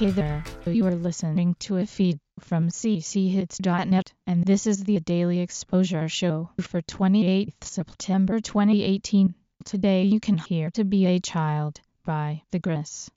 Hey there, you are listening to a feed from cchits.net, and this is the Daily Exposure Show for 28th September 2018. Today you can hear To Be a Child by The Gris.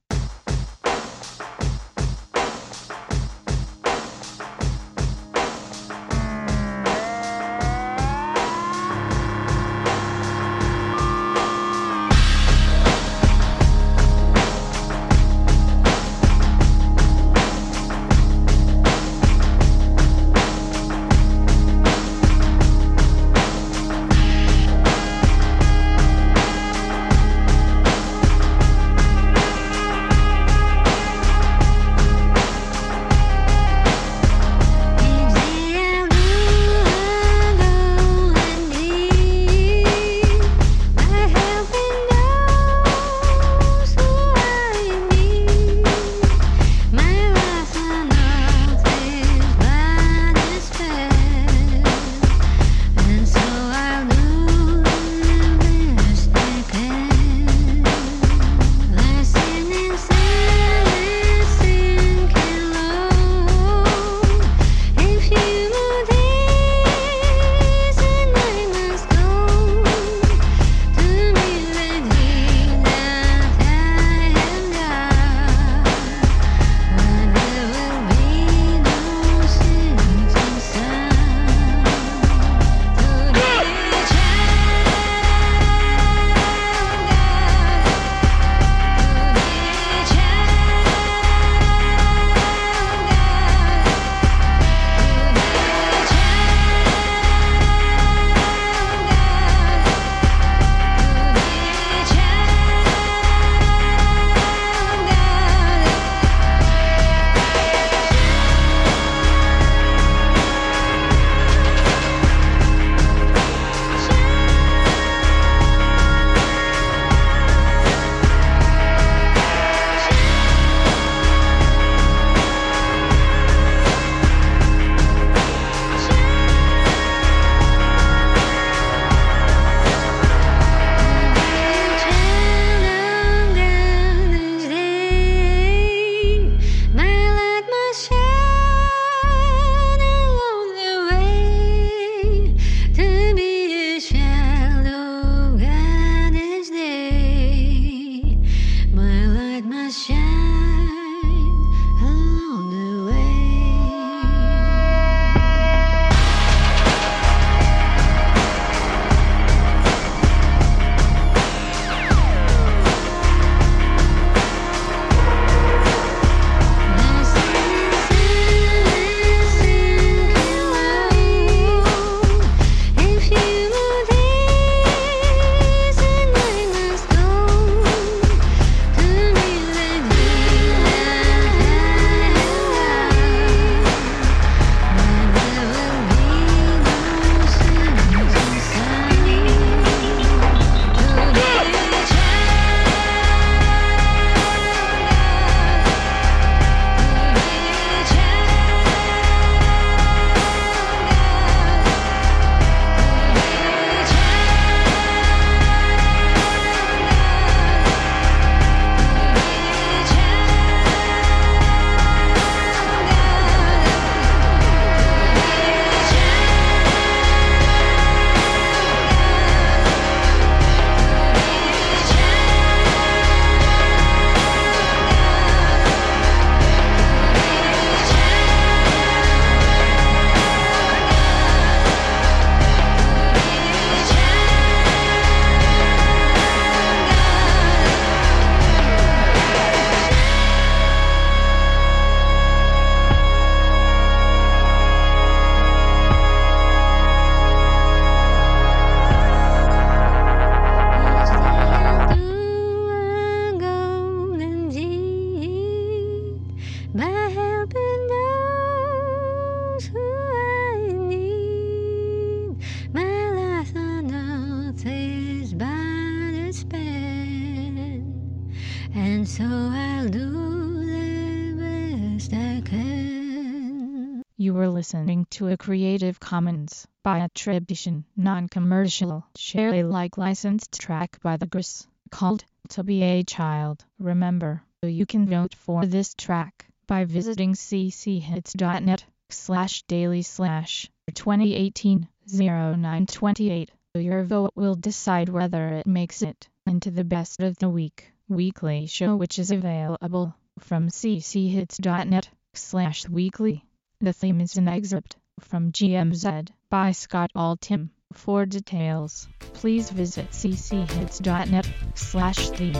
And so I'll do the best I can. You were listening to a Creative Commons by attribution, non-commercial, share Alike licensed track by The Gris, called To Be a Child. Remember, you can vote for this track by visiting cchits.net slash daily slash 2018 0928. Your vote will decide whether it makes it into the best of the week weekly show which is available from cchits.net slash weekly. The theme is an excerpt from GMZ by Scott Altham. For details, please visit cchits.net slash theme.